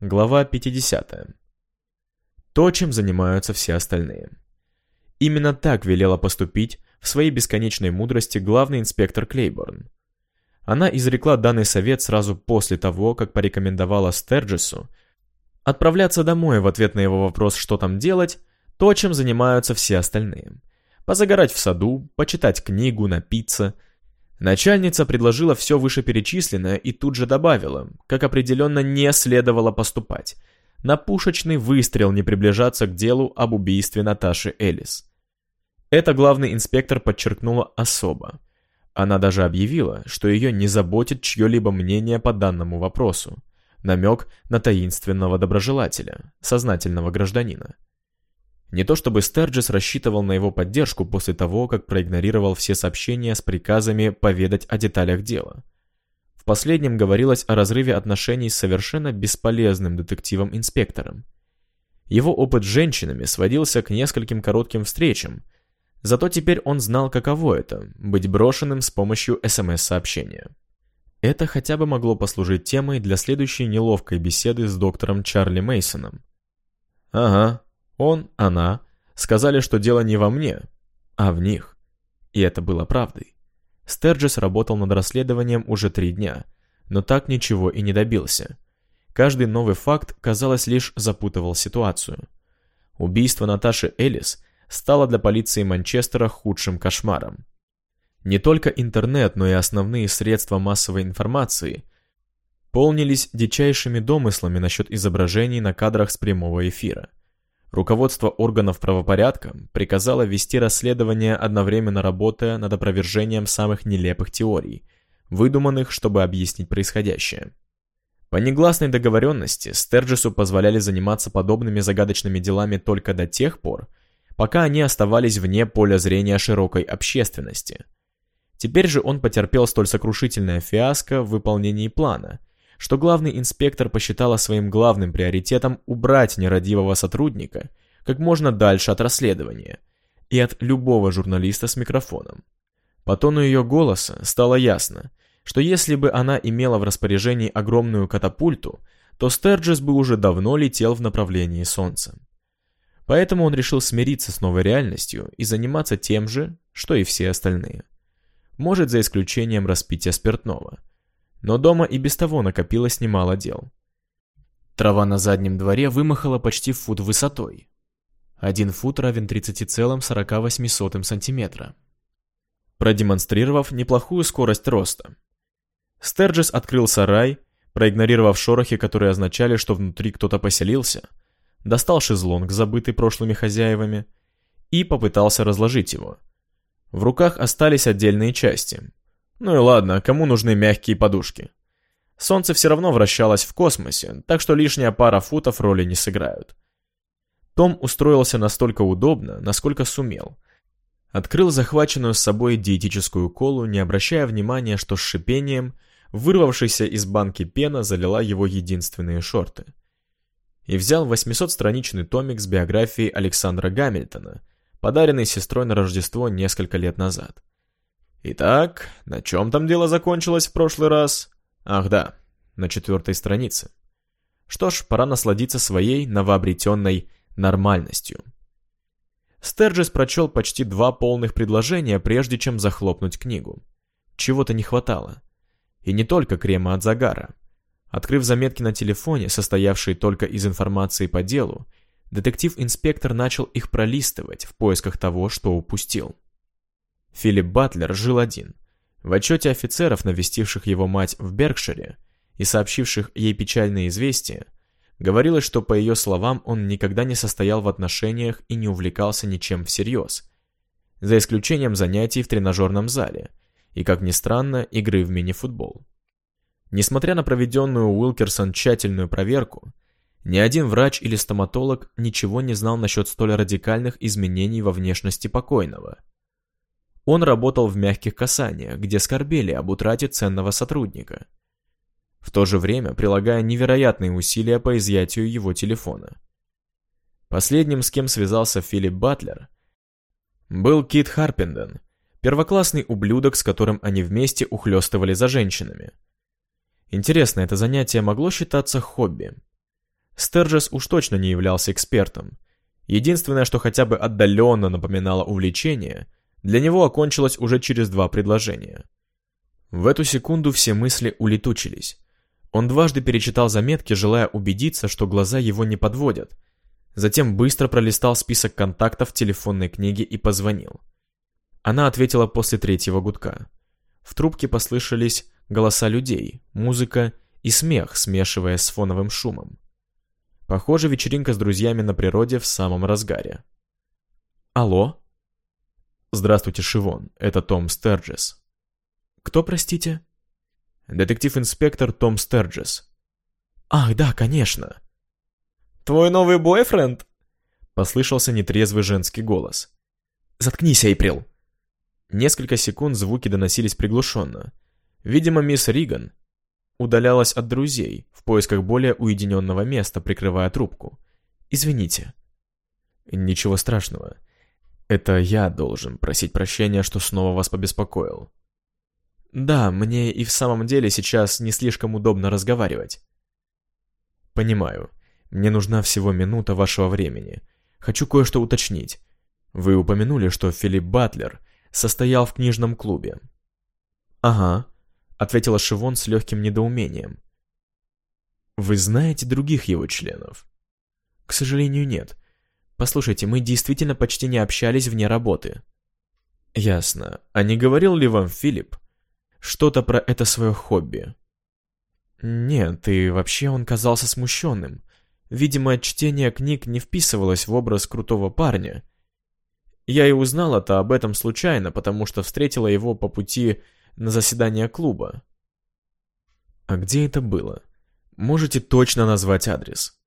Глава 50. То, чем занимаются все остальные. Именно так велела поступить в своей бесконечной мудрости главный инспектор Клейборн. Она изрекла данный совет сразу после того, как порекомендовала Стерджису отправляться домой в ответ на его вопрос, что там делать, то, чем занимаются все остальные. Позагорать в саду, почитать книгу, напиться – Начальница предложила все вышеперечисленное и тут же добавила, как определенно не следовало поступать. На пушечный выстрел не приближаться к делу об убийстве Наташи Элис. Это главный инспектор подчеркнула особо. Она даже объявила, что ее не заботит чье-либо мнение по данному вопросу. Намек на таинственного доброжелателя, сознательного гражданина. Не то чтобы Стерджис рассчитывал на его поддержку после того, как проигнорировал все сообщения с приказами поведать о деталях дела. В последнем говорилось о разрыве отношений с совершенно бесполезным детективом-инспектором. Его опыт с женщинами сводился к нескольким коротким встречам, зато теперь он знал, каково это – быть брошенным с помощью СМС-сообщения. Это хотя бы могло послужить темой для следующей неловкой беседы с доктором Чарли Мейсоном. «Ага, он, она сказали, что дело не во мне, а в них. И это было правдой. Стерджис работал над расследованием уже три дня, но так ничего и не добился. Каждый новый факт, казалось, лишь запутывал ситуацию. Убийство Наташи Элис стало для полиции Манчестера худшим кошмаром. Не только интернет, но и основные средства массовой информации полнились дичайшими домыслами насчет изображений на кадрах с прямого эфира. Руководство органов правопорядка приказало вести расследование, одновременно работая над опровержением самых нелепых теорий, выдуманных, чтобы объяснить происходящее. По негласной договоренности Стерджису позволяли заниматься подобными загадочными делами только до тех пор, пока они оставались вне поля зрения широкой общественности. Теперь же он потерпел столь сокрушительное фиаско в выполнении плана, что главный инспектор посчитала своим главным приоритетом убрать нерадивого сотрудника как можно дальше от расследования и от любого журналиста с микрофоном. По тону ее голоса стало ясно, что если бы она имела в распоряжении огромную катапульту, то Стерджис бы уже давно летел в направлении Солнца. Поэтому он решил смириться с новой реальностью и заниматься тем же, что и все остальные. Может, за исключением распития спиртного – но дома и без того накопилось немало дел. Трава на заднем дворе вымахала почти фут высотой. Один фут равен 30,48 сантиметра. Продемонстрировав неплохую скорость роста. Стерджис открыл сарай, проигнорировав шорохи, которые означали, что внутри кто-то поселился, достал шезлонг, забытый прошлыми хозяевами, и попытался разложить его. В руках остались отдельные части, ну и ладно, кому нужны мягкие подушки? Солнце все равно вращалось в космосе, так что лишняя пара футов роли не сыграют. Том устроился настолько удобно, насколько сумел. Открыл захваченную с собой диетическую колу, не обращая внимания, что с шипением, вырвавшаяся из банки пена, залила его единственные шорты. И взял 800-страничный томик с биографией Александра Гамильтона, подаренный сестрой на Рождество несколько лет назад. Итак, на чем там дело закончилось в прошлый раз? Ах да, на четвертой странице. Что ж, пора насладиться своей новообретенной нормальностью. Стерджис прочел почти два полных предложения, прежде чем захлопнуть книгу. Чего-то не хватало. И не только крема от загара. Открыв заметки на телефоне, состоявшие только из информации по делу, детектив-инспектор начал их пролистывать в поисках того, что упустил. Филипп Батлер жил один. В отчете офицеров, навестивших его мать в Беркшире и сообщивших ей печальные известия, говорилось, что, по ее словам, он никогда не состоял в отношениях и не увлекался ничем всерьез, за исключением занятий в тренажерном зале и, как ни странно, игры в мини-футбол. Несмотря на проведенную Уилкерсон тщательную проверку, ни один врач или стоматолог ничего не знал насчет столь радикальных изменений во внешности покойного – он работал в мягких касаниях, где скорбели об утрате ценного сотрудника. В то же время прилагая невероятные усилия по изъятию его телефона. Последним, с кем связался Филипп Батлер, был Кит Харпенден, первоклассный ублюдок, с которым они вместе ухлёстывали за женщинами. Интересно, это занятие могло считаться хобби? Стерджес уж точно не являлся экспертом. Единственное, что хотя бы отдаленно напоминало увлечение, для него окончилось уже через два предложения. В эту секунду все мысли улетучились. Он дважды перечитал заметки, желая убедиться, что глаза его не подводят. Затем быстро пролистал список контактов в телефонной книге и позвонил. Она ответила после третьего гудка. В трубке послышались голоса людей, музыка и смех, смешиваясь с фоновым шумом. Похоже, вечеринка с друзьями на природе в самом разгаре. «Алло?» «Здравствуйте, Шивон, это Том Стерджес». «Кто, простите?» «Детектив-инспектор Том Стерджес». «Ах, да, конечно». «Твой новый бойфренд?» Послышался нетрезвый женский голос. «Заткнись, Эйприл!» Несколько секунд звуки доносились приглушенно. Видимо, мисс Риган удалялась от друзей в поисках более уединенного места, прикрывая трубку. «Извините». «Ничего страшного. Это я должен просить прощения, что снова вас побеспокоил». «Да, мне и в самом деле сейчас не слишком удобно разговаривать». «Понимаю. Мне нужна всего минута вашего времени. Хочу кое-что уточнить. Вы упомянули, что Филипп Батлер состоял в книжном клубе». «Ага», — ответила Шивон с легким недоумением. «Вы знаете других его членов?» «К сожалению, нет. Послушайте, мы действительно почти не общались вне работы». «Ясно. А не говорил ли вам Филипп что-то про это свое хобби?» «Нет, и вообще он казался смущенным. Видимо, чтение книг не вписывалось в образ крутого парня, я и узнала-то об этом случайно, потому что встретила его по пути на заседание клуба. А где это было? Можете точно назвать адрес?